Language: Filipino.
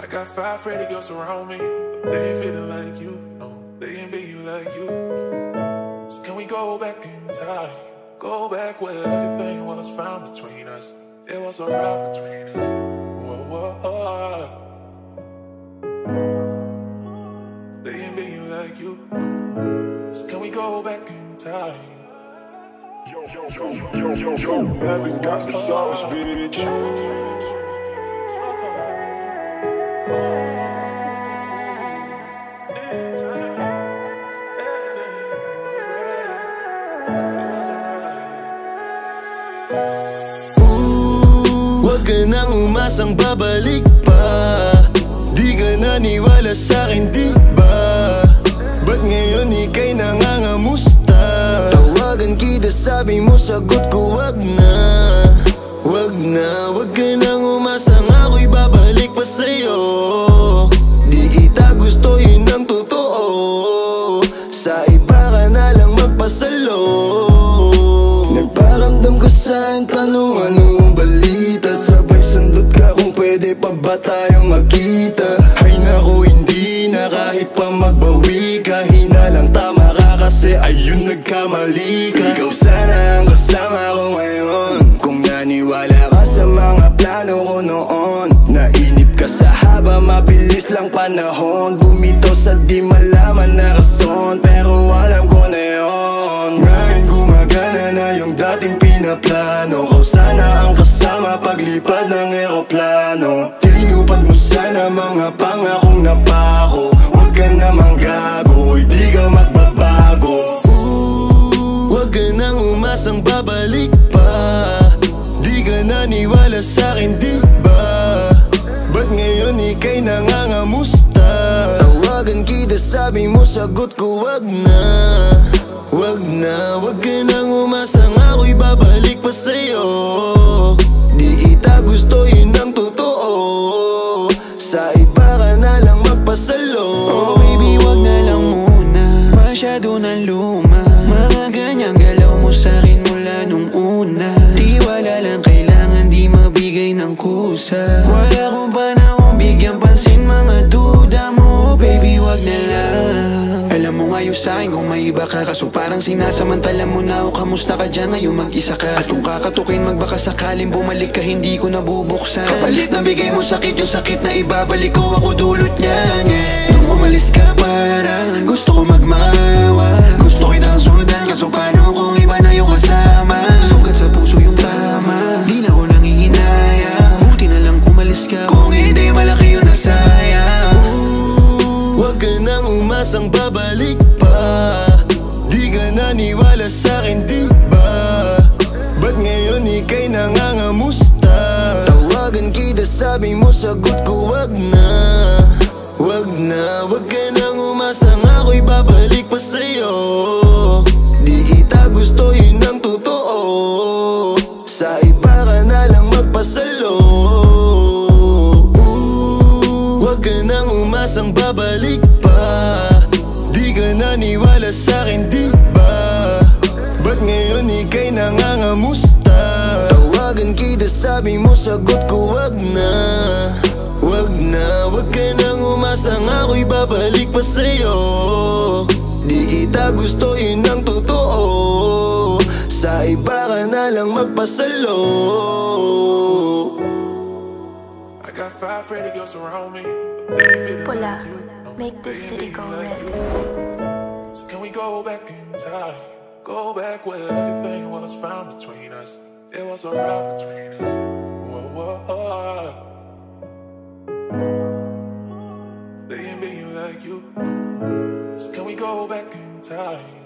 I got five pretty girls around me, they ain't feeling like you. No, they ain't being like you. So can we go back in time? Go back where everything was found between us. There was a rock between us. Whoa, whoa, whoa. They ain't being like you. So can we go back in time? Yo, yo, yo, yo, yo, yo, got the sauce, bitch. Huwag ka nang umasang babalik pa. Di ka naniwala sa'kin di ba? Ba't ngayon ika'y nangangamusta? Tawagan kita sabi mo sagot ko wag na. Wag na, wag ka nang umasang ako'y babalik pa sa'yo. Di kita gusto yun ang totoo. Sa iba ka na lang magpasalo Nagparamdam ko sa'yo tanong anong balita? Sabay sundot ka kung pwede pa ba tayong magkita? Ay naku hindi na kahit pa magbawi ka. Hinalang tama ka kasi ayun nagkamali ka. Ikaw sana ang kasama ko ngayon. Kung naniwala ka sa mga plano ko noon. Nainip ka sa haba mabilis lang panahon. Bumitaw sa di malaman na rason Pero alam ko na yun dating pinaplano Kau sana ang kasama paglipad ng eroplano. Tinupad mo sana mga pangakong napako. Huwag ka namang gago, hindi ka magbabago. Huwag ka nang umasang babalik pa. Di ka naniwala sa'kin di ba mo sagot ko wag na Wag na, wag ka nang umasang ako'y babalik pa sa'yo. Di kita gusto yun ang totoo. Sa iba ka na lang magpasalo. Oh baby wag na lang muna. Masyado na luma. Mga ganyang galaw mo sa'kin mula nung una. Di wala lang kailangan di mabigay ng kusa. Wala kong panahon Kaso parang sinasamantala mo na o kamusta ka dyan? Ngayon mag-isa ka. At kung kakatukin magbaka sakaling bumalik ka hindi ko nabubuksan. Kapalit na bigay mo sakit yung sakit na ibabalik ko ako dulot niyan yeah. Nung umalis ka parang gusto ko magmawa. Gusto kitang sundan kaso paano kung iba na yung kasama? Sugat sa puso yung tama Di na ko nangihinaya. Buti na lang umalis ka. Kung hindi malaki yung nasayang Huwag ka nang umasang babalik pa Di ka naniwala sa'kin di ba? Ba't ngayon ika'y nangangamusta? Tawagan kita sabi mo sagot ko wag na. Wag na, wag ka nang umasang ako'y babalik pa sa'yo. Di kita gusto yun ang totoo. Sa iba ka na lang magpasalo. Huwag ka nang umasang babalik pa. Di ka naniwala sa'kin di ngayon ika'y nangangamusta. Tawagan kita sabi mo sagot ko wag na. Wag na, wag ka nang umasang ako'y babalik pa sa'yo. Di kita gusto yun ang totoo. Sa iba ka na lang magpasalo. I got five pretty girls around me, Pula, make this city go red. So can we go back in time? Go back where everything was found between us. There was a rock between us. Whoa, whoa, whoa. They ain't being like you. So can we go back in time?